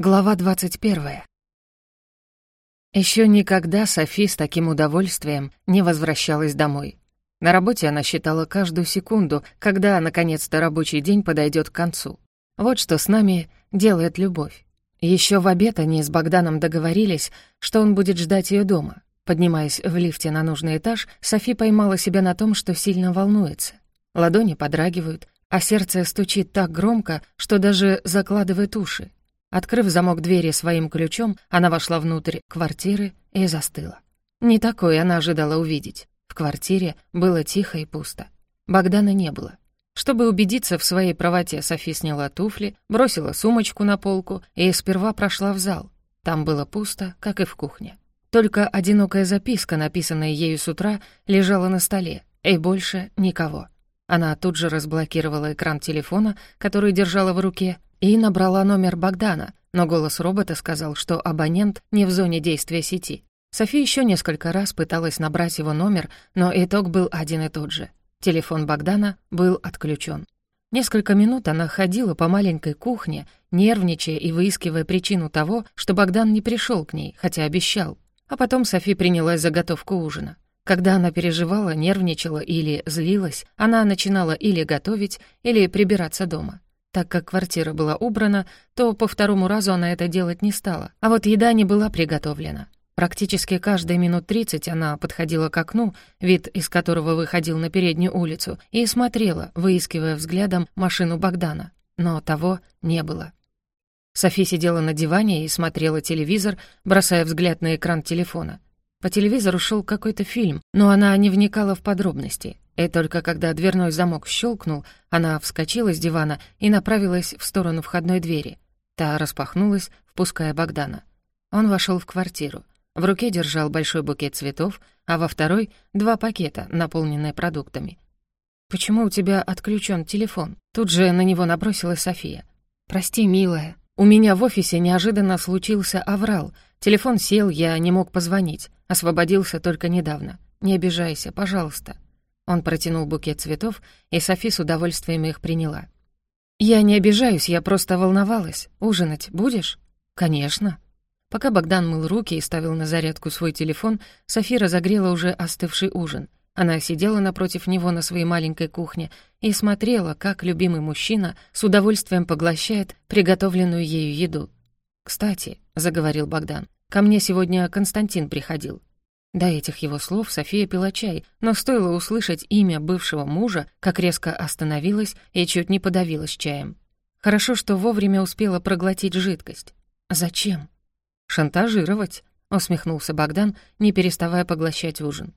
Глава 21. Еще никогда Софи с таким удовольствием не возвращалась домой. На работе она считала каждую секунду, когда, наконец-то, рабочий день подойдет к концу. Вот что с нами делает любовь. Еще в обед они с Богданом договорились, что он будет ждать ее дома. Поднимаясь в лифте на нужный этаж, Софи поймала себя на том, что сильно волнуется. Ладони подрагивают, а сердце стучит так громко, что даже закладывает уши. Открыв замок двери своим ключом, она вошла внутрь квартиры и застыла. Не такое она ожидала увидеть. В квартире было тихо и пусто. Богдана не было. Чтобы убедиться в своей правоте, Софи сняла туфли, бросила сумочку на полку и сперва прошла в зал. Там было пусто, как и в кухне. Только одинокая записка, написанная ею с утра, лежала на столе, и больше никого. Она тут же разблокировала экран телефона, который держала в руке, и набрала номер Богдана, но голос робота сказал, что абонент не в зоне действия сети. София еще несколько раз пыталась набрать его номер, но итог был один и тот же. Телефон Богдана был отключен. Несколько минут она ходила по маленькой кухне, нервничая и выискивая причину того, что Богдан не пришел к ней, хотя обещал. А потом Софи принялась за готовку ужина. Когда она переживала, нервничала или злилась, она начинала или готовить, или прибираться дома. Так как квартира была убрана, то по второму разу она это делать не стала. А вот еда не была приготовлена. Практически каждые минут тридцать она подходила к окну, вид из которого выходил на переднюю улицу, и смотрела, выискивая взглядом машину Богдана. Но того не было. Софи сидела на диване и смотрела телевизор, бросая взгляд на экран телефона. По телевизору шел какой-то фильм, но она не вникала в подробности. И только когда дверной замок щелкнул, она вскочила с дивана и направилась в сторону входной двери. Та распахнулась, впуская Богдана. Он вошел в квартиру. В руке держал большой букет цветов, а во второй — два пакета, наполненные продуктами. «Почему у тебя отключен телефон?» Тут же на него набросилась София. «Прости, милая. У меня в офисе неожиданно случился аврал. Телефон сел, я не мог позвонить. Освободился только недавно. Не обижайся, пожалуйста». Он протянул букет цветов, и Софи с удовольствием их приняла. «Я не обижаюсь, я просто волновалась. Ужинать будешь?» «Конечно». Пока Богдан мыл руки и ставил на зарядку свой телефон, Софи разогрела уже остывший ужин. Она сидела напротив него на своей маленькой кухне и смотрела, как любимый мужчина с удовольствием поглощает приготовленную ею еду. «Кстати», — заговорил Богдан, — «ко мне сегодня Константин приходил. До этих его слов София пила чай, но стоило услышать имя бывшего мужа, как резко остановилась и чуть не подавилась чаем. Хорошо, что вовремя успела проглотить жидкость. «Зачем?» «Шантажировать», — усмехнулся Богдан, не переставая поглощать ужин.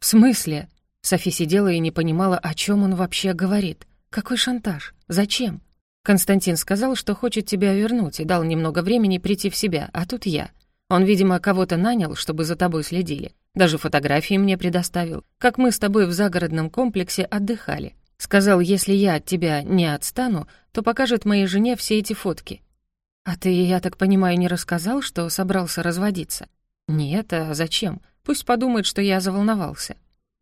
«В смысле?» Софи сидела и не понимала, о чем он вообще говорит. «Какой шантаж? Зачем?» Константин сказал, что хочет тебя вернуть и дал немного времени прийти в себя, а тут я. Он, видимо, кого-то нанял, чтобы за тобой следили. Даже фотографии мне предоставил, как мы с тобой в загородном комплексе отдыхали. Сказал, если я от тебя не отстану, то покажет моей жене все эти фотки. А ты, я так понимаю, не рассказал, что собрался разводиться? Нет, а зачем? Пусть подумает, что я заволновался.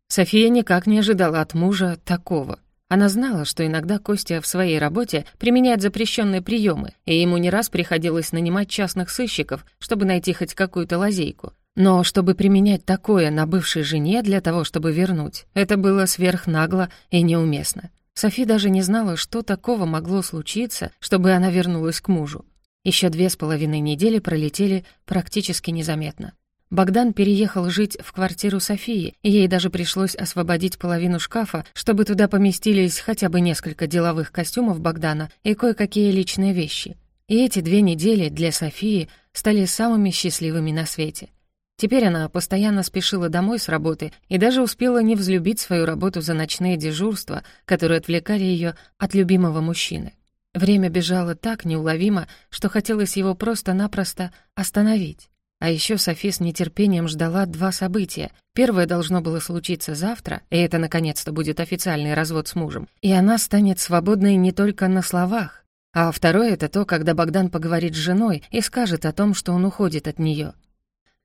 София никак не ожидала от мужа такого. Она знала, что иногда Костя в своей работе применяет запрещенные приемы, и ему не раз приходилось нанимать частных сыщиков, чтобы найти хоть какую-то лазейку. Но чтобы применять такое на бывшей жене для того, чтобы вернуть, это было сверхнагло и неуместно. Софи даже не знала, что такого могло случиться, чтобы она вернулась к мужу. Еще две с половиной недели пролетели практически незаметно. Богдан переехал жить в квартиру Софии, и ей даже пришлось освободить половину шкафа, чтобы туда поместились хотя бы несколько деловых костюмов Богдана и кое-какие личные вещи. И эти две недели для Софии стали самыми счастливыми на свете. Теперь она постоянно спешила домой с работы и даже успела не взлюбить свою работу за ночные дежурства, которые отвлекали ее от любимого мужчины. Время бежало так неуловимо, что хотелось его просто-напросто остановить. А еще Софи с нетерпением ждала два события. Первое должно было случиться завтра, и это наконец-то будет официальный развод с мужем. И она станет свободной не только на словах. А второе — это то, когда Богдан поговорит с женой и скажет о том, что он уходит от нее.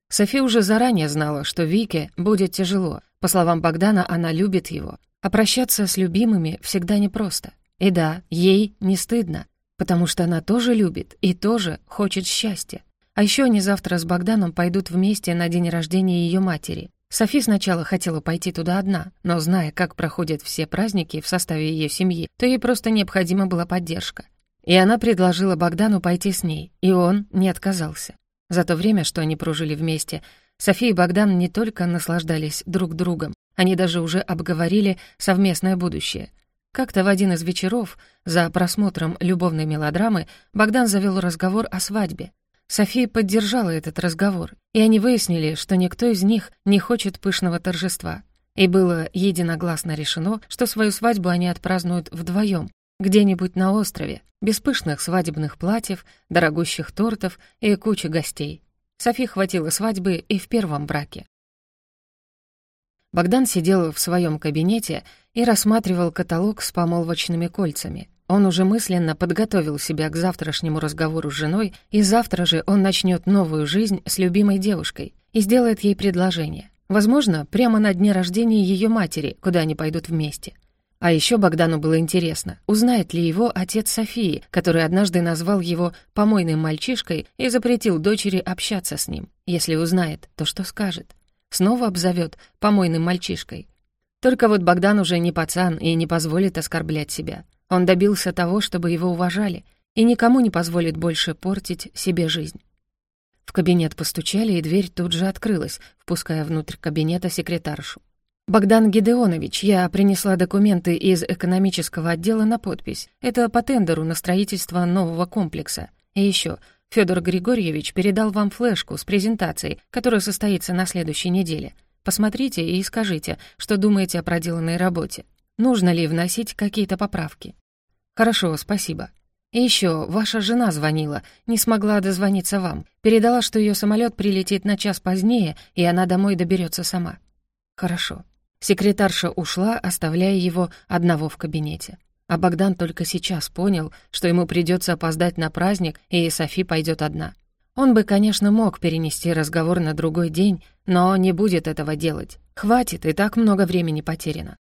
Софи уже заранее знала, что Вике будет тяжело. По словам Богдана, она любит его. А прощаться с любимыми всегда непросто. И да, ей не стыдно. Потому что она тоже любит и тоже хочет счастья. А еще они завтра с Богданом пойдут вместе на день рождения ее матери. Софи сначала хотела пойти туда одна, но зная, как проходят все праздники в составе ее семьи, то ей просто необходима была поддержка. И она предложила Богдану пойти с ней, и он не отказался. За то время, что они прожили вместе, София и Богдан не только наслаждались друг другом, они даже уже обговорили совместное будущее. Как-то в один из вечеров, за просмотром любовной мелодрамы, Богдан завел разговор о свадьбе. София поддержала этот разговор, и они выяснили, что никто из них не хочет пышного торжества. И было единогласно решено, что свою свадьбу они отпразднуют вдвоем, где-нибудь на острове, без пышных свадебных платьев, дорогущих тортов и кучи гостей. Софи хватило свадьбы и в первом браке. Богдан сидел в своем кабинете и рассматривал каталог с помолвочными кольцами. Он уже мысленно подготовил себя к завтрашнему разговору с женой, и завтра же он начнет новую жизнь с любимой девушкой и сделает ей предложение. Возможно, прямо на дне рождения ее матери, куда они пойдут вместе. А еще Богдану было интересно, узнает ли его отец Софии, который однажды назвал его помойным мальчишкой и запретил дочери общаться с ним. Если узнает, то что скажет? Снова обзовет помойным мальчишкой. Только вот Богдан уже не пацан и не позволит оскорблять себя. Он добился того, чтобы его уважали, и никому не позволит больше портить себе жизнь. В кабинет постучали, и дверь тут же открылась, впуская внутрь кабинета секретаршу. «Богдан Гедеонович, я принесла документы из экономического отдела на подпись. Это по тендеру на строительство нового комплекса. И еще, Федор Григорьевич передал вам флешку с презентацией, которая состоится на следующей неделе. Посмотрите и скажите, что думаете о проделанной работе. Нужно ли вносить какие-то поправки?» «Хорошо, спасибо. И еще, ваша жена звонила, не смогла дозвониться вам. Передала, что ее самолет прилетит на час позднее, и она домой доберется сама». «Хорошо». Секретарша ушла, оставляя его одного в кабинете. А Богдан только сейчас понял, что ему придется опоздать на праздник, и Софи пойдет одна. Он бы, конечно, мог перенести разговор на другой день, но не будет этого делать. Хватит, и так много времени потеряно.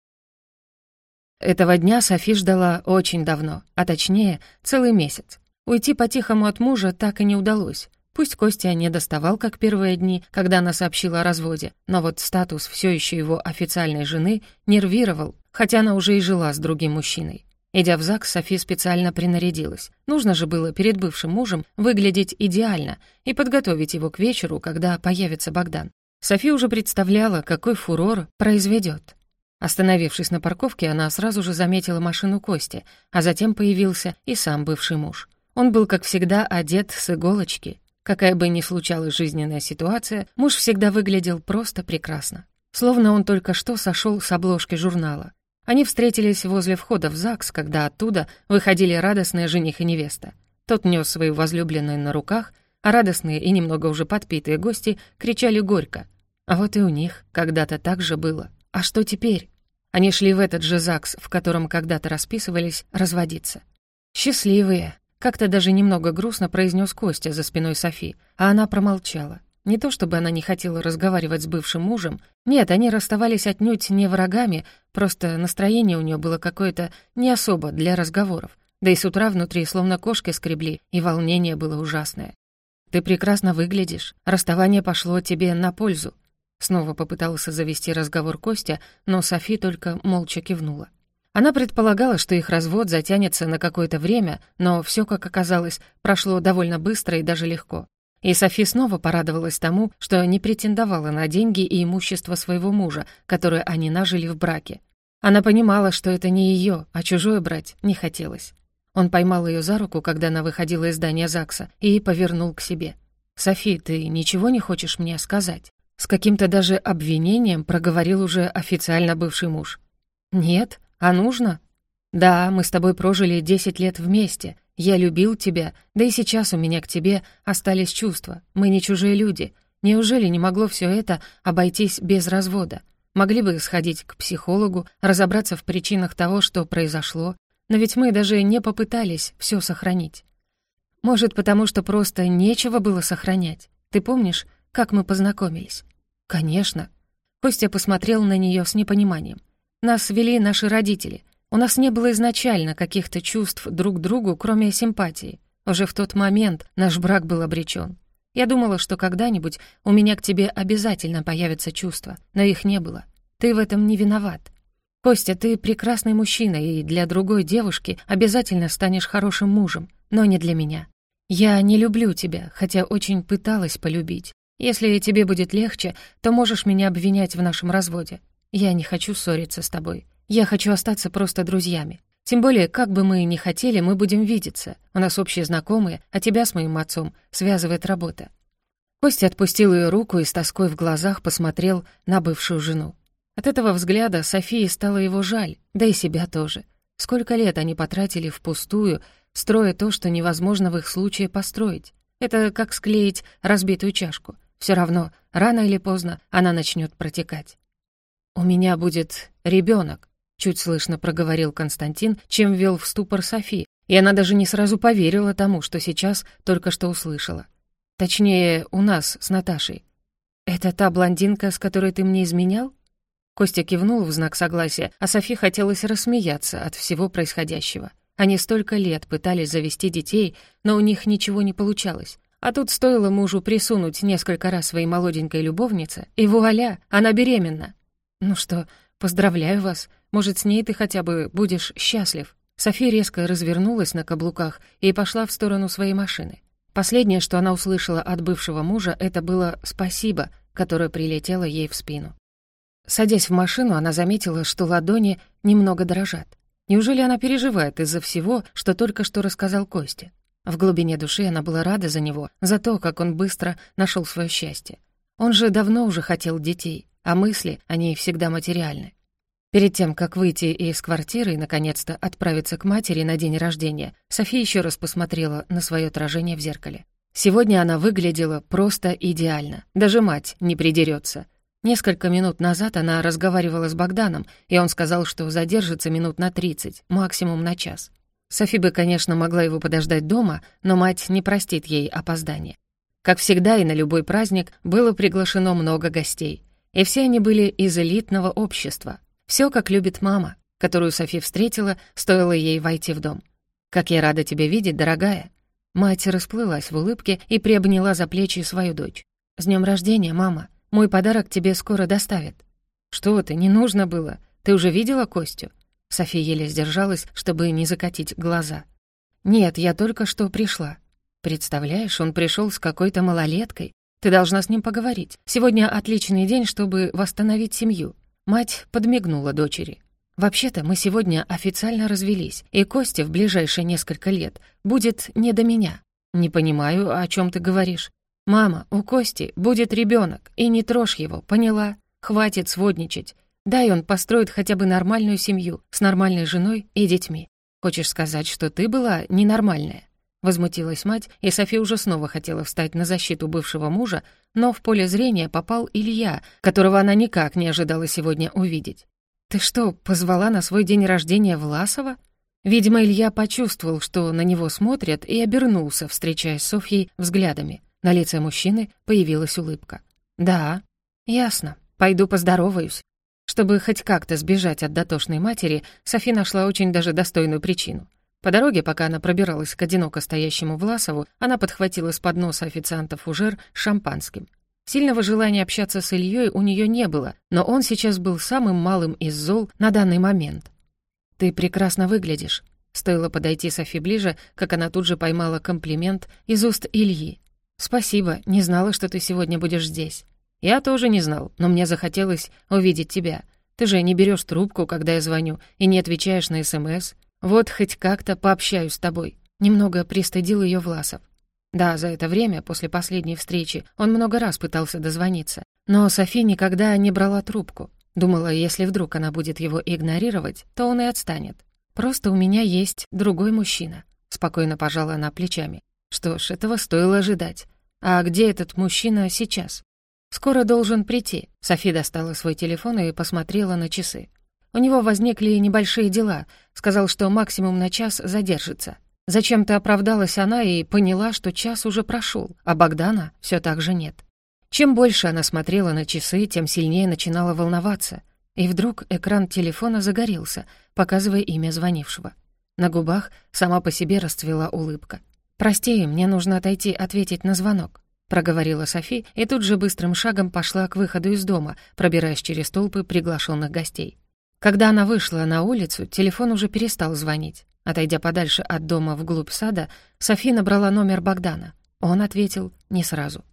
Этого дня Софи ждала очень давно, а точнее, целый месяц. Уйти по-тихому от мужа так и не удалось. Пусть Костя не доставал, как первые дни, когда она сообщила о разводе, но вот статус все еще его официальной жены нервировал, хотя она уже и жила с другим мужчиной. Идя в ЗАГС, Софи специально принарядилась. Нужно же было перед бывшим мужем выглядеть идеально и подготовить его к вечеру, когда появится Богдан. Софи уже представляла, какой фурор произведет. Остановившись на парковке, она сразу же заметила машину Кости, а затем появился и сам бывший муж. Он был, как всегда, одет с иголочки. Какая бы ни случалась жизненная ситуация, муж всегда выглядел просто прекрасно. Словно он только что сошел с обложки журнала. Они встретились возле входа в ЗАГС, когда оттуда выходили радостные жених и невеста. Тот нес свою возлюбленную на руках, а радостные и немного уже подпитые гости кричали горько. А вот и у них когда-то так же было. А что теперь? Они шли в этот же ЗАГС, в котором когда-то расписывались, разводиться. «Счастливые!» — как-то даже немного грустно произнес Костя за спиной Софи, а она промолчала. Не то чтобы она не хотела разговаривать с бывшим мужем, нет, они расставались отнюдь не врагами, просто настроение у нее было какое-то не особо для разговоров. Да и с утра внутри словно кошки скребли, и волнение было ужасное. «Ты прекрасно выглядишь. Расставание пошло тебе на пользу. Снова попытался завести разговор Костя, но Софи только молча кивнула. Она предполагала, что их развод затянется на какое-то время, но все, как оказалось, прошло довольно быстро и даже легко. И Софи снова порадовалась тому, что не претендовала на деньги и имущество своего мужа, которые они нажили в браке. Она понимала, что это не ее, а чужое брать не хотелось. Он поймал ее за руку, когда она выходила из здания ЗАГСа, и повернул к себе. «Софи, ты ничего не хочешь мне сказать?» С каким-то даже обвинением проговорил уже официально бывший муж. «Нет? А нужно?» «Да, мы с тобой прожили десять лет вместе. Я любил тебя, да и сейчас у меня к тебе остались чувства. Мы не чужие люди. Неужели не могло все это обойтись без развода? Могли бы сходить к психологу, разобраться в причинах того, что произошло, но ведь мы даже не попытались все сохранить. Может, потому что просто нечего было сохранять. Ты помнишь, как мы познакомились?» «Конечно». Костя посмотрел на нее с непониманием. «Нас вели наши родители. У нас не было изначально каких-то чувств друг к другу, кроме симпатии. Уже в тот момент наш брак был обречен. Я думала, что когда-нибудь у меня к тебе обязательно появятся чувства, но их не было. Ты в этом не виноват. Костя, ты прекрасный мужчина, и для другой девушки обязательно станешь хорошим мужем, но не для меня. Я не люблю тебя, хотя очень пыталась полюбить. Если тебе будет легче, то можешь меня обвинять в нашем разводе. Я не хочу ссориться с тобой. Я хочу остаться просто друзьями. Тем более, как бы мы ни хотели, мы будем видеться. У нас общие знакомые, а тебя с моим отцом связывает работа». Костя отпустил ее руку и с тоской в глазах посмотрел на бывшую жену. От этого взгляда Софии стало его жаль, да и себя тоже. Сколько лет они потратили впустую, строя то, что невозможно в их случае построить. Это как склеить разбитую чашку. Все равно, рано или поздно, она начнет протекать. «У меня будет ребенок, чуть слышно проговорил Константин, чем ввел в ступор Софи, и она даже не сразу поверила тому, что сейчас только что услышала. Точнее, у нас с Наташей. «Это та блондинка, с которой ты мне изменял?» Костя кивнул в знак согласия, а Софи хотелось рассмеяться от всего происходящего. Они столько лет пытались завести детей, но у них ничего не получалось. А тут стоило мужу присунуть несколько раз своей молоденькой любовнице, и вуаля, она беременна. «Ну что, поздравляю вас. Может, с ней ты хотя бы будешь счастлив?» София резко развернулась на каблуках и пошла в сторону своей машины. Последнее, что она услышала от бывшего мужа, это было «спасибо», которое прилетело ей в спину. Садясь в машину, она заметила, что ладони немного дрожат. Неужели она переживает из-за всего, что только что рассказал Костя? В глубине души она была рада за него, за то, как он быстро нашел свое счастье. Он же давно уже хотел детей, а мысли, они всегда материальны. Перед тем, как выйти из квартиры и, наконец-то, отправиться к матери на день рождения, София еще раз посмотрела на свое отражение в зеркале. Сегодня она выглядела просто идеально. Даже мать не придерется. Несколько минут назад она разговаривала с Богданом, и он сказал, что задержится минут на 30, максимум на час. Софи бы, конечно, могла его подождать дома, но мать не простит ей опоздание. Как всегда и на любой праздник было приглашено много гостей. И все они были из элитного общества. Все, как любит мама, которую Софи встретила, стоило ей войти в дом. «Как я рада тебя видеть, дорогая!» Мать расплылась в улыбке и приобняла за плечи свою дочь. «С днем рождения, мама! Мой подарок тебе скоро доставят». «Что ты, не нужно было. Ты уже видела Костю?» София еле сдержалась, чтобы не закатить глаза. «Нет, я только что пришла. Представляешь, он пришел с какой-то малолеткой. Ты должна с ним поговорить. Сегодня отличный день, чтобы восстановить семью». Мать подмигнула дочери. «Вообще-то мы сегодня официально развелись, и Костя в ближайшие несколько лет будет не до меня. Не понимаю, о чем ты говоришь. Мама, у Кости будет ребенок, и не трожь его, поняла? Хватит сводничать. Дай он построит хотя бы нормальную семью с нормальной женой и детьми. Хочешь сказать, что ты была ненормальная?» Возмутилась мать, и София уже снова хотела встать на защиту бывшего мужа, но в поле зрения попал Илья, которого она никак не ожидала сегодня увидеть. «Ты что, позвала на свой день рождения Власова?» Видимо, Илья почувствовал, что на него смотрят, и обернулся, встречаясь с Софьей взглядами. На лице мужчины появилась улыбка. «Да, ясно. Пойду поздороваюсь». Чтобы хоть как-то сбежать от дотошной матери, Софи нашла очень даже достойную причину — по дороге, пока она пробиралась к одиноко стоящему Власову, она подхватила с подноса официанта фужер с шампанским. Сильного желания общаться с Ильей у нее не было, но он сейчас был самым малым из зол на данный момент. «Ты прекрасно выглядишь». Стоило подойти Софи ближе, как она тут же поймала комплимент из уст Ильи. «Спасибо, не знала, что ты сегодня будешь здесь». «Я тоже не знал, но мне захотелось увидеть тебя. Ты же не берешь трубку, когда я звоню, и не отвечаешь на СМС. Вот хоть как-то пообщаюсь с тобой». Немного пристыдил ее Власов. Да, за это время, после последней встречи, он много раз пытался дозвониться. Но Софи никогда не брала трубку. Думала, если вдруг она будет его игнорировать, то он и отстанет. «Просто у меня есть другой мужчина», — спокойно пожала она плечами. Что ж, этого стоило ожидать. А где этот мужчина сейчас? Скоро должен прийти. Софи достала свой телефон и посмотрела на часы. У него возникли небольшие дела. Сказал, что максимум на час задержится. Зачем-то оправдалась она и поняла, что час уже прошел, а Богдана все так же нет. Чем больше она смотрела на часы, тем сильнее начинала волноваться. И вдруг экран телефона загорелся, показывая имя звонившего. На губах сама по себе расцвела улыбка. «Прости, мне нужно отойти ответить на звонок», — проговорила Софи и тут же быстрым шагом пошла к выходу из дома, пробираясь через толпы приглашенных гостей. Когда она вышла на улицу, телефон уже перестал звонить. Отойдя подальше от дома вглубь сада, Софи набрала номер Богдана. Он ответил не сразу.